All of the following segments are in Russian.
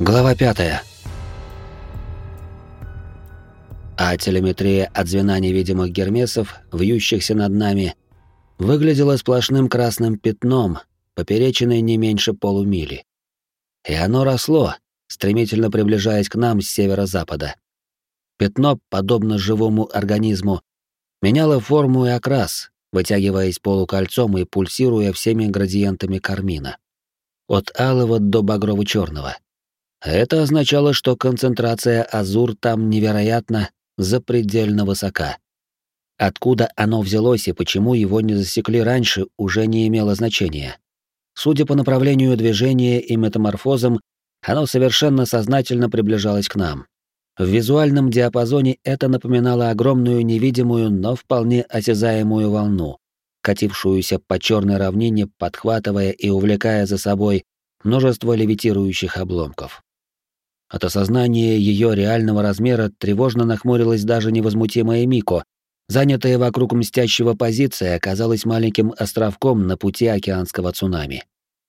Глава пятая. А телеметрия от звена невидимых гермесов, вьющихся над нами, выглядела сплошным красным пятном, поперечиной не меньше полумили. И оно росло, стремительно приближаясь к нам с северо-запада. Пятно, подобно живому организму, меняло форму и окрас, вытягиваясь полукольцом и пульсируя всеми градиентами кармина. От алого до багрово-черного. Это означало, что концентрация азур там невероятно запредельно высока. Откуда оно взялось и почему его не засекли раньше, уже не имело значения. Судя по направлению движения и метаморфозам, оно совершенно сознательно приближалось к нам. В визуальном диапазоне это напоминало огромную невидимую, но вполне осязаемую волну, катившуюся по черной равнине, подхватывая и увлекая за собой множество левитирующих обломков. От осознания ее реального размера тревожно нахмурилась даже невозмутимая Мико. Занятая вокруг мстящего позиция оказалась маленьким островком на пути океанского цунами.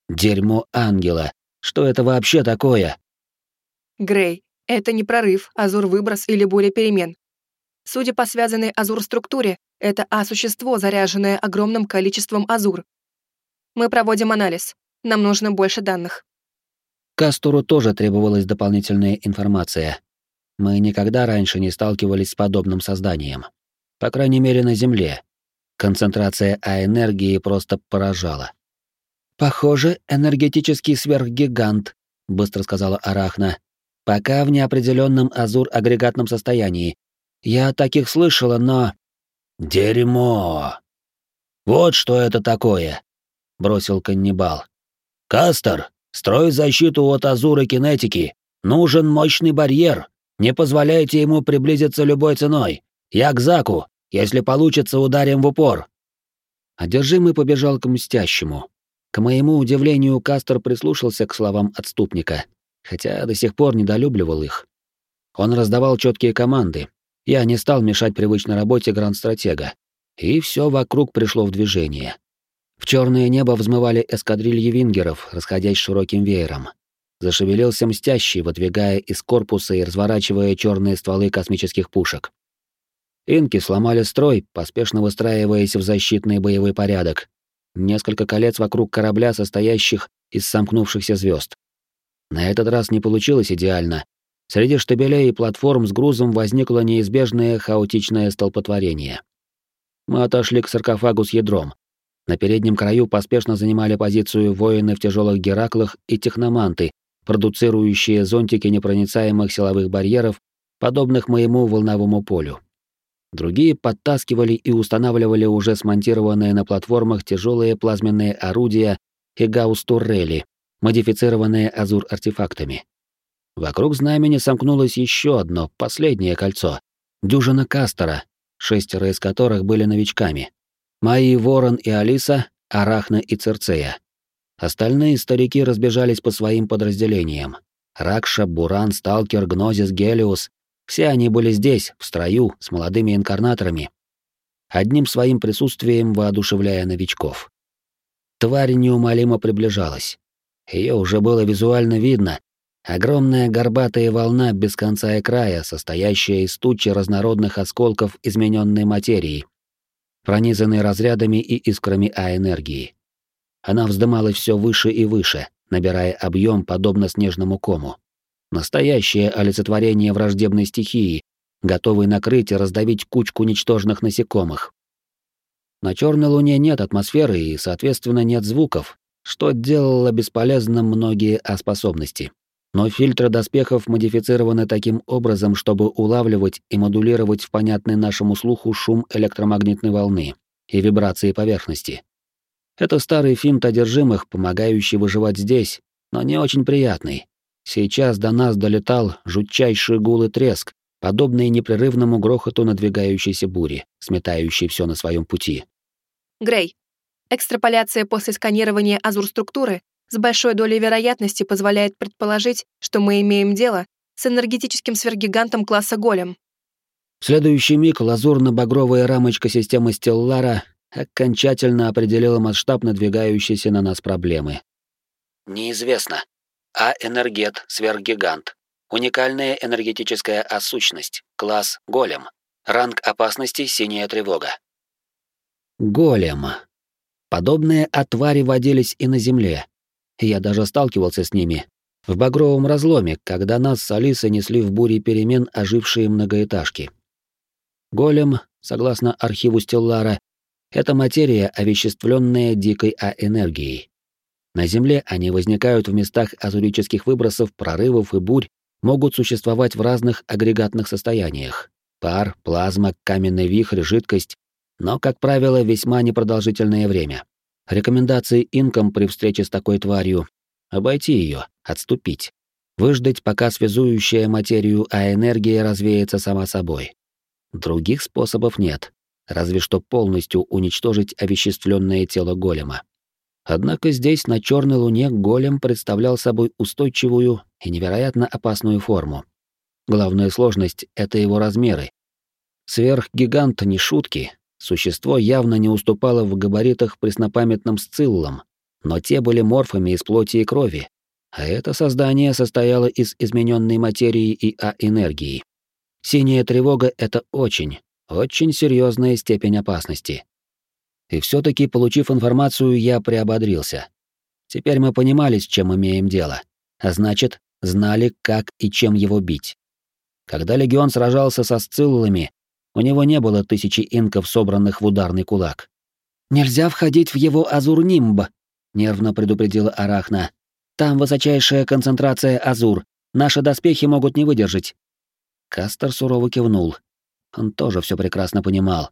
Дерьмо ангела. Что это вообще такое? Грей, это не прорыв, азур-выброс или буря перемен. Судя по связанной азур-структуре, это А-существо, заряженное огромным количеством азур. Мы проводим анализ. Нам нужно больше данных. Кастуру тоже требовалась дополнительная информация. Мы никогда раньше не сталкивались с подобным созданием. По крайней мере, на Земле. Концентрация А-энергии просто поражала. «Похоже, энергетический сверхгигант», — быстро сказала Арахна. «Пока в неопределенном азур-агрегатном состоянии. Я таких слышала, но...» «Дерьмо! Вот что это такое!» — бросил каннибал. «Кастер, Строй защиту от Азура кинетики. Нужен мощный барьер. Не позволяйте ему приблизиться любой ценой. Я к Заку. Если получится, ударим в упор. Одержимый побежал к мстящему. К моему удивлению, Кастер прислушался к словам отступника, хотя до сих пор недолюбливал их. Он раздавал четкие команды. Я не стал мешать привычной работе гранд-стратега. И все вокруг пришло в движение. В черное небо взмывали эскадрильи вингеров, расходясь широким веером. Зашевелился мстящий, выдвигая из корпуса и разворачивая черные стволы космических пушек. Инки сломали строй, поспешно выстраиваясь в защитный боевой порядок. Несколько колец вокруг корабля, состоящих из сомкнувшихся звезд. На этот раз не получилось идеально. Среди штабелей и платформ с грузом возникло неизбежное хаотичное столпотворение. Мы отошли к саркофагу с ядром. На переднем краю поспешно занимали позицию воины в тяжелых гераклах и техноманты, продуцирующие зонтики непроницаемых силовых барьеров, подобных моему волновому полю. Другие подтаскивали и устанавливали уже смонтированные на платформах тяжелые плазменные орудия и гаусс-туррели, модифицированные азур-артефактами. Вокруг знамени сомкнулось еще одно, последнее кольцо — дюжина Кастера, шестеро из которых были новичками. Мои Ворон и Алиса, Арахна и Церцея. Остальные старики разбежались по своим подразделениям. Ракша, Буран, Сталкер, Гнозис, Гелиус — все они были здесь, в строю, с молодыми инкарнаторами. Одним своим присутствием воодушевляя новичков. Тварь неумолимо приближалась. Ее уже было визуально видно. Огромная горбатая волна без конца и края, состоящая из тучи разнородных осколков измененной материи, пронизанный разрядами и искрами А-энергии. Она вздымалась все выше и выше, набирая объем, подобно снежному кому. Настоящее олицетворение враждебной стихии, готовый накрыть и раздавить кучку ничтожных насекомых. На черной луне нет атмосферы и, соответственно, нет звуков, что делало бесполезным многие А-способности но фильтры доспехов модифицированы таким образом, чтобы улавливать и модулировать в понятный нашему слуху шум электромагнитной волны и вибрации поверхности. Это старый финт одержимых, помогающий выживать здесь, но не очень приятный. Сейчас до нас долетал жутчайший гул и треск, подобный непрерывному грохоту надвигающейся бури, сметающей все на своем пути. Грей, экстраполяция после сканирования азур-структуры с большой долей вероятности позволяет предположить, что мы имеем дело с энергетическим сверхгигантом класса Голем. В следующий миг лазурно-багровая рамочка системы Стеллара окончательно определила масштаб надвигающейся на нас проблемы. «Неизвестно». А-энергет сверхгигант. Уникальная энергетическая осущность. Класс Голем. Ранг опасности синяя тревога. Голем. Подобные отвари водились и на Земле. Я даже сталкивался с ними. В багровом разломе, когда нас с Алисой несли в буре перемен ожившие многоэтажки. Голем, согласно архиву Стеллара, это материя, овеществленная дикой А-энергией. На Земле они возникают в местах азурических выбросов, прорывов и бурь, могут существовать в разных агрегатных состояниях. Пар, плазма, каменный вихрь, жидкость, но, как правило, весьма непродолжительное время. Рекомендации инкам при встрече с такой тварью — обойти ее, отступить, выждать, пока связующая материю, а энергия развеется сама собой. Других способов нет, разве что полностью уничтожить овеществленное тело голема. Однако здесь, на Черной Луне, голем представлял собой устойчивую и невероятно опасную форму. Главная сложность — это его размеры. Сверхгигант не шутки, существо явно не уступало в габаритах преснопамятным сциллам, но те были морфами из плоти и крови, а это создание состояло из измененной материи и А-энергии. Синяя тревога — это очень, очень серьезная степень опасности. И все таки получив информацию, я приободрился. Теперь мы понимали, с чем имеем дело, а значит, знали, как и чем его бить. Когда легион сражался со сциллами, у него не было тысячи инков, собранных в ударный кулак. «Нельзя входить в его азур-нимб», — нервно предупредила Арахна. «Там высочайшая концентрация азур. Наши доспехи могут не выдержать». Кастер сурово кивнул. Он тоже все прекрасно понимал.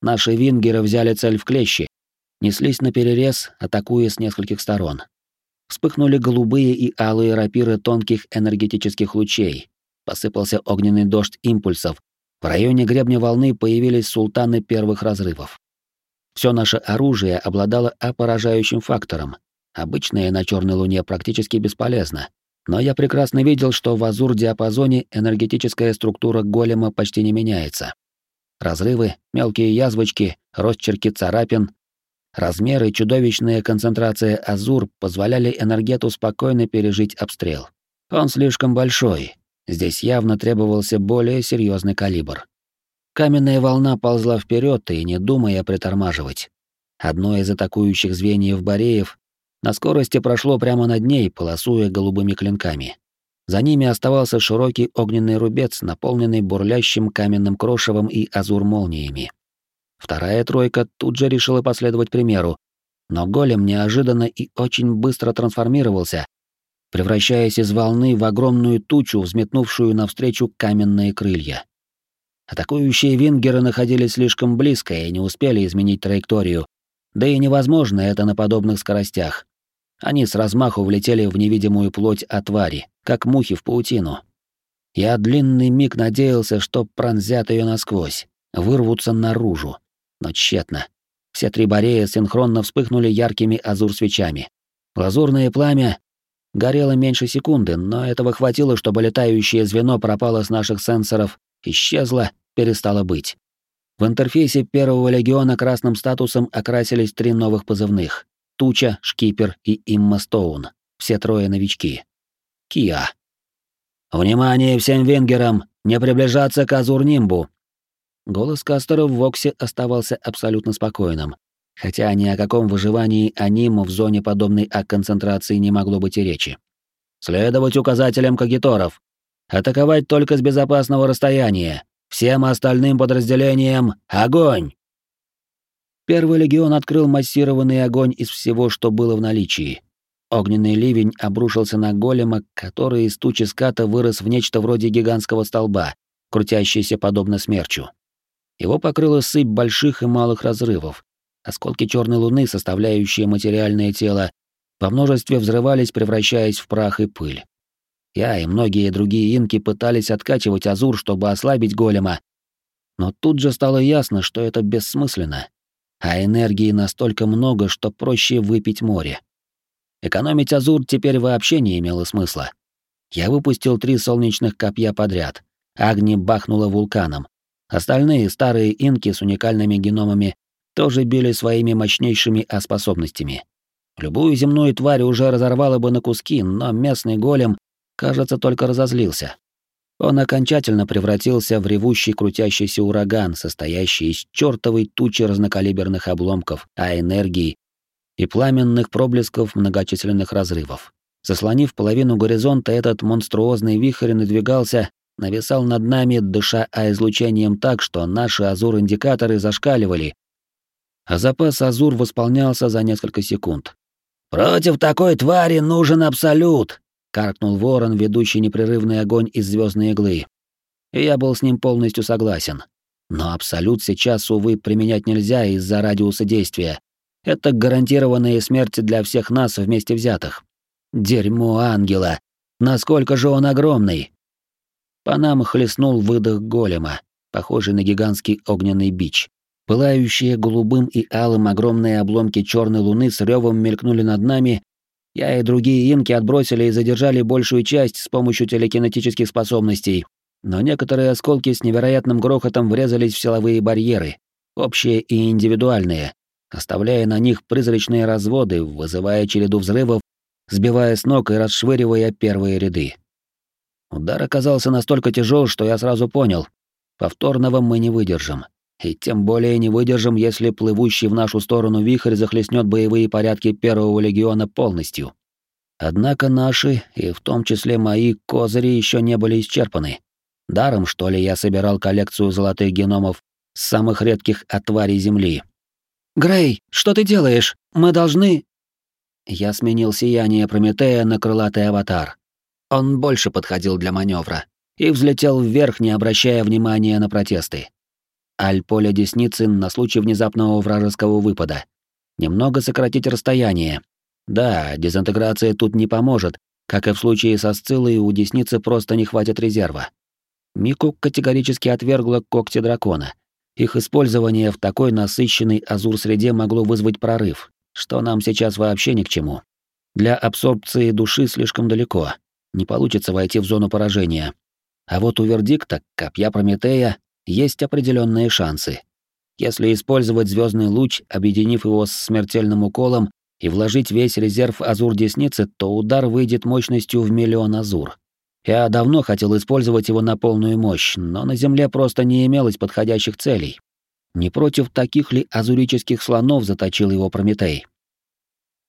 Наши вингеры взяли цель в клещи, неслись на перерез, атакуя с нескольких сторон. Вспыхнули голубые и алые рапиры тонких энергетических лучей. Посыпался огненный дождь импульсов. В районе гребня волны появились султаны первых разрывов. Все наше оружие обладало опоражающим фактором. Обычное на черной луне практически бесполезно. Но я прекрасно видел, что в азур-диапазоне энергетическая структура голема почти не меняется разрывы, мелкие язвочки, росчерки царапин. Размеры чудовищная концентрация азур позволяли энергету спокойно пережить обстрел. Он слишком большой. Здесь явно требовался более серьезный калибр. Каменная волна ползла вперед и не думая притормаживать. Одно из атакующих звеньев Бореев на скорости прошло прямо над ней, полосуя голубыми клинками. За ними оставался широкий огненный рубец, наполненный бурлящим каменным крошевом и азур-молниями. Вторая тройка тут же решила последовать примеру, но голем неожиданно и очень быстро трансформировался, превращаясь из волны в огромную тучу, взметнувшую навстречу каменные крылья. Атакующие вингеры находились слишком близко и не успели изменить траекторию, да и невозможно это на подобных скоростях. Они с размаху влетели в невидимую плоть отвари, как мухи в паутину. Я длинный миг надеялся, что пронзят ее насквозь, вырвутся наружу. Но тщетно. Все три борея синхронно вспыхнули яркими азур-свечами. Лазурное пламя горело меньше секунды, но этого хватило, чтобы летающее звено пропало с наших сенсоров, исчезло, перестало быть. В интерфейсе первого легиона красным статусом окрасились три новых позывных Туча, Шкипер и Имма Стоун. Все трое новички. Киа. «Внимание всем венгерам! Не приближаться к Азур-Нимбу!» Голос Кастера в Воксе оставался абсолютно спокойным, хотя ни о каком выживании аниму в зоне подобной А-концентрации не могло быть и речи. «Следовать указателям кагиторов. Атаковать только с безопасного расстояния. Всем остальным подразделениям — огонь!» Первый легион открыл массированный огонь из всего, что было в наличии. Огненный ливень обрушился на голема, который из тучи ската вырос в нечто вроде гигантского столба, крутящийся подобно смерчу. Его покрыла сыпь больших и малых разрывов. Осколки черной луны, составляющие материальное тело, по множестве взрывались, превращаясь в прах и пыль. Я и многие другие инки пытались откачивать азур, чтобы ослабить голема, но тут же стало ясно, что это бессмысленно а энергии настолько много, что проще выпить море. Экономить Азур теперь вообще не имело смысла. Я выпустил три солнечных копья подряд. Агни бахнула вулканом. Остальные старые инки с уникальными геномами тоже били своими мощнейшими А-способностями. Любую земную тварь уже разорвало бы на куски, но местный голем, кажется, только разозлился. Он окончательно превратился в ревущий крутящийся ураган, состоящий из чертовой тучи разнокалиберных обломков, а энергии и пламенных проблесков многочисленных разрывов. Заслонив половину горизонта, этот монструозный вихрь надвигался, нависал над нами, дыша А-излучением так, что наши азур-индикаторы зашкаливали, а запас азур восполнялся за несколько секунд. «Против такой твари нужен абсолют!» — каркнул ворон, ведущий непрерывный огонь из звездной иглы. И я был с ним полностью согласен. Но абсолют сейчас, увы, применять нельзя из-за радиуса действия. Это гарантированная смерть для всех нас вместе взятых. Дерьмо ангела! Насколько же он огромный! По нам хлестнул выдох голема, похожий на гигантский огненный бич. Пылающие голубым и алым огромные обломки черной луны с ревом мелькнули над нами. Я и другие инки отбросили и задержали большую часть с помощью телекинетических способностей. Но некоторые осколки с невероятным грохотом врезались в силовые барьеры, общие и индивидуальные, оставляя на них призрачные разводы, вызывая череду взрывов, сбивая с ног и расшвыривая первые ряды. Удар оказался настолько тяжел, что я сразу понял, повторного мы не выдержим. И тем более не выдержим, если плывущий в нашу сторону вихрь захлестнет боевые порядки первого легиона полностью. Однако наши, и в том числе мои, козыри еще не были исчерпаны. Даром, что ли, я собирал коллекцию золотых геномов самых редких отварей Земли. «Грей, что ты делаешь? Мы должны...» Я сменил сияние Прометея на крылатый аватар. Он больше подходил для маневра и взлетел вверх, не обращая внимания на протесты аль поле десницы на случай внезапного вражеского выпада. Немного сократить расстояние. Да, дезинтеграция тут не поможет, как и в случае со Сциллой у десницы просто не хватит резерва. Мику категорически отвергла когти дракона. Их использование в такой насыщенной азур-среде могло вызвать прорыв, что нам сейчас вообще ни к чему. Для абсорбции души слишком далеко. Не получится войти в зону поражения. А вот у вердикта, копья Прометея, есть определенные шансы. Если использовать звездный луч, объединив его с смертельным уколом и вложить весь резерв азур десницы, то удар выйдет мощностью в миллион азур. Я давно хотел использовать его на полную мощь, но на Земле просто не имелось подходящих целей. Не против таких ли азурических слонов заточил его Прометей?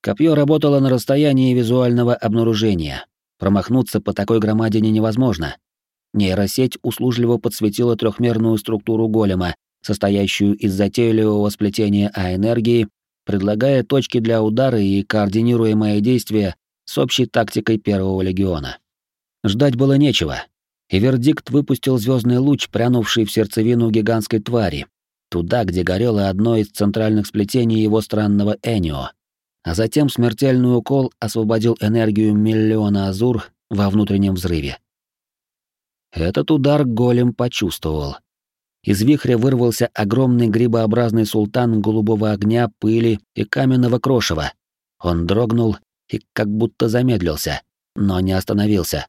Копье работало на расстоянии визуального обнаружения. Промахнуться по такой громадине невозможно. Нейросеть услужливо подсветила трехмерную структуру голема, состоящую из затейливого сплетения А-энергии, предлагая точки для удара и координируемое действие с общей тактикой Первого легиона. Ждать было нечего, и вердикт выпустил звездный луч, прянувший в сердцевину гигантской твари, туда, где горело одно из центральных сплетений его странного Энио. А затем смертельный укол освободил энергию миллиона азур во внутреннем взрыве. Этот удар голем почувствовал. Из вихря вырвался огромный грибообразный султан голубого огня, пыли и каменного крошева. Он дрогнул и как будто замедлился, но не остановился.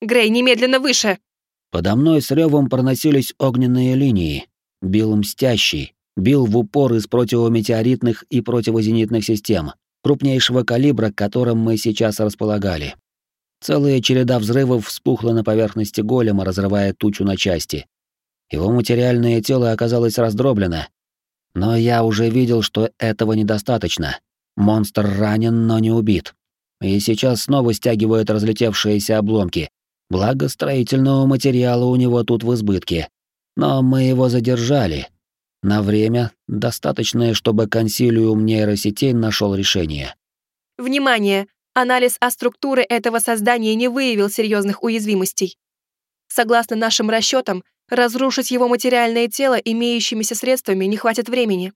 «Грей, немедленно выше!» Подо мной с ревом проносились огненные линии. Бил мстящий, бил в упор из противометеоритных и противозенитных систем, крупнейшего калибра, которым мы сейчас располагали. Целая череда взрывов вспухла на поверхности голема, разрывая тучу на части. Его материальное тело оказалось раздроблено. Но я уже видел, что этого недостаточно. Монстр ранен, но не убит. И сейчас снова стягивает разлетевшиеся обломки. Благо, строительного материала у него тут в избытке. Но мы его задержали. На время, достаточное, чтобы консилиум нейросетей нашел решение. «Внимание! Анализ А-структуры этого создания не выявил серьезных уязвимостей. Согласно нашим расчетам, разрушить его материальное тело имеющимися средствами не хватит времени.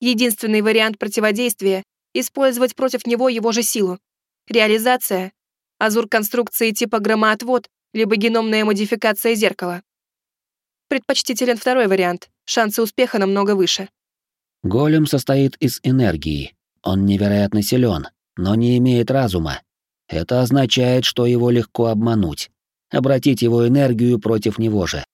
Единственный вариант противодействия — использовать против него его же силу. Реализация — азур конструкции типа громоотвод, либо геномная модификация зеркала. Предпочтителен второй вариант, шансы успеха намного выше. Голем состоит из энергии. Он невероятно силен, но не имеет разума. Это означает, что его легко обмануть, обратить его энергию против него же.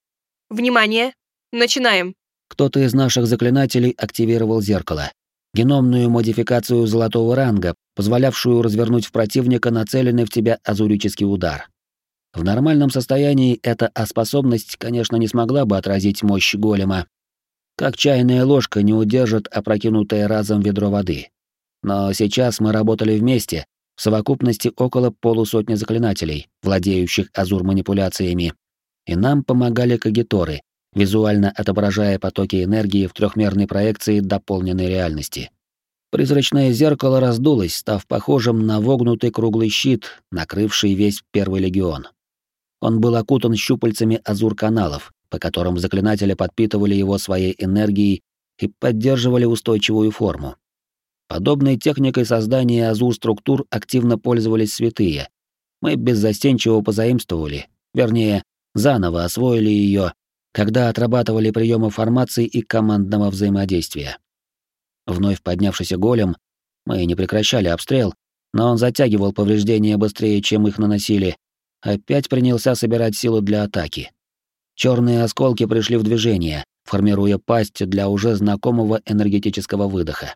Внимание! Начинаем! Кто-то из наших заклинателей активировал зеркало. геномную модификацию золотого ранга, позволявшую развернуть в противника нацеленный в тебя азурический удар. В нормальном состоянии эта способность, конечно, не смогла бы отразить мощь голема. Как чайная ложка не удержит опрокинутое разом ведро воды. Но сейчас мы работали вместе, в совокупности около полусотни заклинателей, владеющих азур-манипуляциями, и нам помогали кагиторы, визуально отображая потоки энергии в трехмерной проекции дополненной реальности. Призрачное зеркало раздулось, став похожим на вогнутый круглый щит, накрывший весь Первый легион. Он был окутан щупальцами азур-каналов, по которым заклинатели подпитывали его своей энергией и поддерживали устойчивую форму. Подобной техникой создания азур-структур активно пользовались святые. Мы беззастенчиво позаимствовали, вернее, заново освоили ее, когда отрабатывали приемы формации и командного взаимодействия. Вновь поднявшийся голем, мы не прекращали обстрел, но он затягивал повреждения быстрее, чем их наносили, опять принялся собирать силы для атаки. Черные осколки пришли в движение, формируя пасть для уже знакомого энергетического выдоха.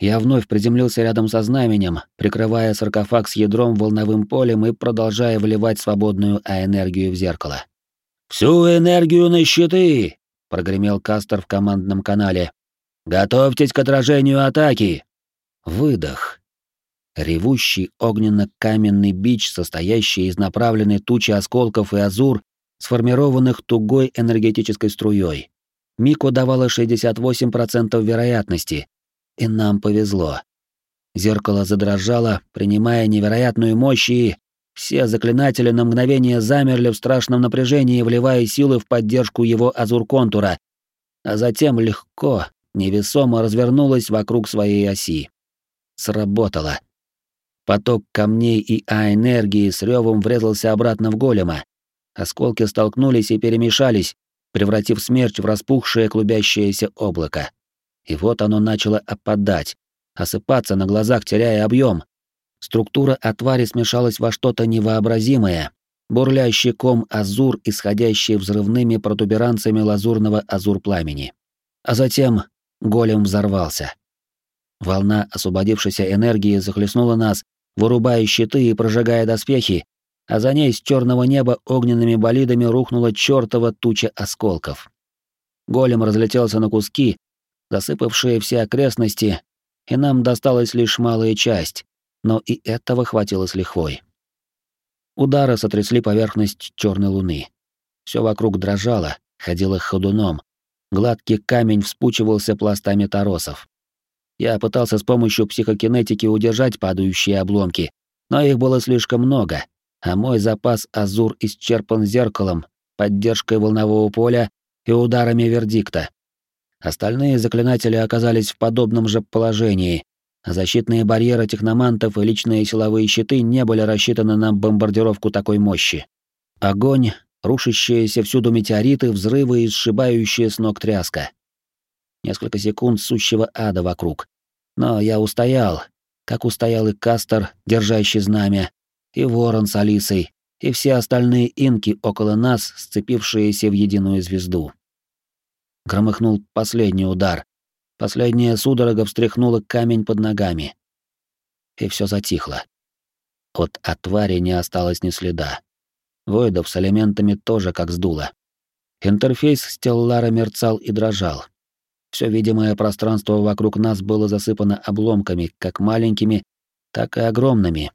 Я вновь приземлился рядом со знаменем, прикрывая саркофаг с ядром волновым полем и продолжая вливать свободную А-энергию в зеркало. «Всю энергию на щиты!» — прогремел Кастер в командном канале. «Готовьтесь к отражению атаки!» Выдох. Ревущий огненно-каменный бич, состоящий из направленной тучи осколков и азур, сформированных тугой энергетической струей. Мику давало 68% вероятности, и нам повезло. Зеркало задрожало, принимая невероятную мощь, и все заклинатели на мгновение замерли в страшном напряжении, вливая силы в поддержку его азур-контура, а затем легко, невесомо развернулась вокруг своей оси. Сработало. Поток камней и А-энергии с ревом врезался обратно в голема. Осколки столкнулись и перемешались, превратив смерч в распухшее клубящееся облако. И вот оно начало опадать, осыпаться на глазах, теряя объем. Структура отвари смешалась во что-то невообразимое, бурлящий ком азур, исходящий взрывными протуберанцами лазурного азур-пламени. А затем голем взорвался. Волна освободившейся энергии захлестнула нас, вырубая щиты и прожигая доспехи, а за ней с черного неба огненными болидами рухнула чертова туча осколков. Голем разлетелся на куски, засыпавшие все окрестности, и нам досталась лишь малая часть, но и этого хватило с лихвой. Удары сотрясли поверхность черной луны. Все вокруг дрожало, ходило ходуном. Гладкий камень вспучивался пластами торосов. Я пытался с помощью психокинетики удержать падающие обломки, но их было слишком много, а мой запас азур исчерпан зеркалом, поддержкой волнового поля и ударами вердикта. Остальные заклинатели оказались в подобном же положении, защитные барьеры техномантов и личные силовые щиты не были рассчитаны на бомбардировку такой мощи. Огонь, рушащиеся всюду метеориты, взрывы и сшибающие с ног тряска. Несколько секунд сущего ада вокруг. Но я устоял, как устоял и Кастер, держащий знамя, и Ворон с Алисой, и все остальные инки около нас, сцепившиеся в единую звезду. Громыхнул последний удар. Последняя судорога встряхнула камень под ногами. И все затихло. От отвари не осталось ни следа. Войдов с элементами тоже как сдуло. Интерфейс Стеллара мерцал и дрожал. Все видимое пространство вокруг нас было засыпано обломками, как маленькими, так и огромными.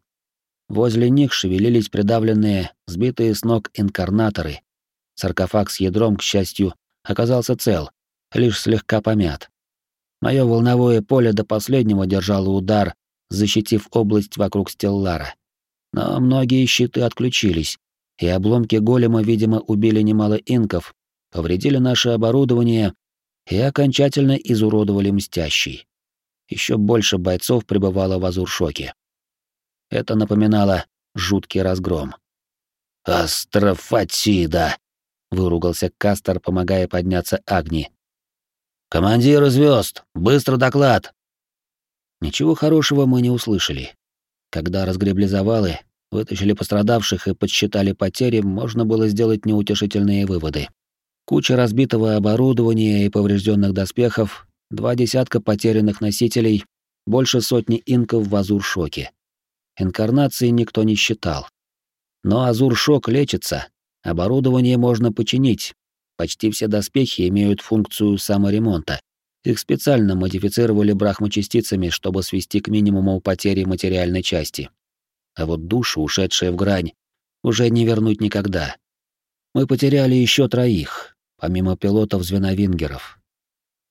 Возле них шевелились придавленные, сбитые с ног инкарнаторы. Саркофаг с ядром, к счастью, оказался цел, лишь слегка помят. Мое волновое поле до последнего держало удар, защитив область вокруг Стеллара. Но многие щиты отключились, и обломки голема, видимо, убили немало инков, повредили наше оборудование и окончательно изуродовали мстящий. Еще больше бойцов пребывало в азуршоке. Это напоминало жуткий разгром. «Астрофатида!» Выругался Кастер, помогая подняться Агни. Командир звезд, быстро доклад. Ничего хорошего мы не услышали. Когда разгребли завалы, вытащили пострадавших и подсчитали потери, можно было сделать неутешительные выводы. Куча разбитого оборудования и поврежденных доспехов, два десятка потерянных носителей, больше сотни инков в Азур-шоке. Инкарнации никто не считал. Но Азур-шок лечится, оборудование можно починить. Почти все доспехи имеют функцию саморемонта. Их специально модифицировали брахмачастицами, чтобы свести к минимуму потери материальной части. А вот душу, ушедшие в грань, уже не вернуть никогда. Мы потеряли еще троих, помимо пилотов звеновингеров.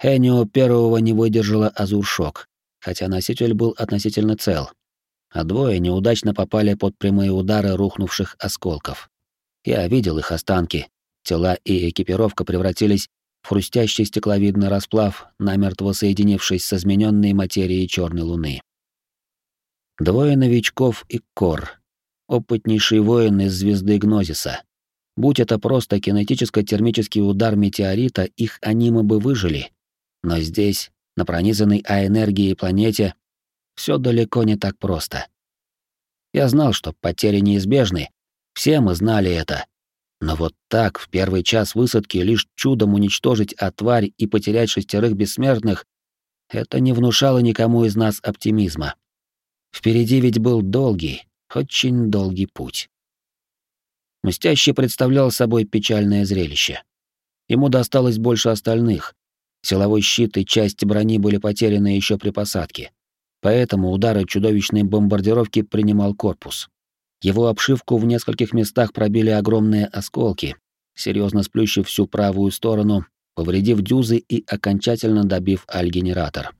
Энио первого не выдержала Азуршок, хотя носитель был относительно цел, а двое неудачно попали под прямые удары рухнувших осколков. Я видел их останки, тела и экипировка превратились в хрустящий стекловидный расплав, намертво соединившись с измененной материей черной луны. Двое новичков и Кор, опытнейший воин из звезды Гнозиса. Будь это просто кинетическо-термический удар метеорита, их анимы бы выжили. Но здесь, на пронизанной А-энергией планете, все далеко не так просто. Я знал, что потери неизбежны, все мы знали это. Но вот так, в первый час высадки, лишь чудом уничтожить отварь и потерять шестерых бессмертных, это не внушало никому из нас оптимизма. Впереди ведь был долгий, очень долгий путь. Мстящий представлял собой печальное зрелище. Ему досталось больше остальных. Силовой щит и части брони были потеряны еще при посадке. Поэтому удары чудовищной бомбардировки принимал корпус. Его обшивку в нескольких местах пробили огромные осколки, серьезно сплющив всю правую сторону, повредив дюзы и окончательно добив аль-генератор.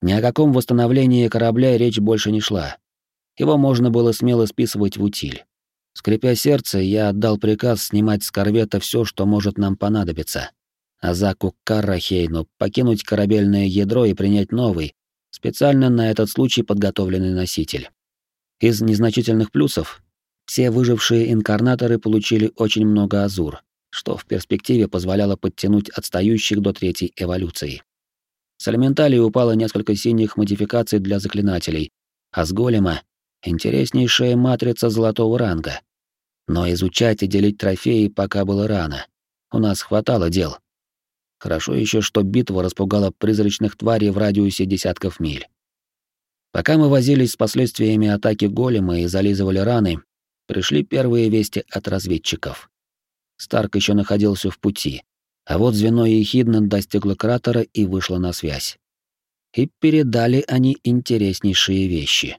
Ни о каком восстановлении корабля речь больше не шла. Его можно было смело списывать в утиль. Скрипя сердце, я отдал приказ снимать с корвета все, что может нам понадобиться. А Заку Каррахейну покинуть корабельное ядро и принять новый, специально на этот случай подготовленный носитель. Из незначительных плюсов все выжившие инкарнаторы получили очень много азур, что в перспективе позволяло подтянуть отстающих до третьей эволюции. С элементалей упало несколько синих модификаций для заклинателей, а с голема — интереснейшая матрица золотого ранга. Но изучать и делить трофеи пока было рано. У нас хватало дел. Хорошо еще, что битва распугала призрачных тварей в радиусе десятков миль. Пока мы возились с последствиями атаки голема и зализывали раны, пришли первые вести от разведчиков. Старк еще находился в пути, а вот звено Ехидна достигло кратера и вышло на связь. И передали они интереснейшие вещи.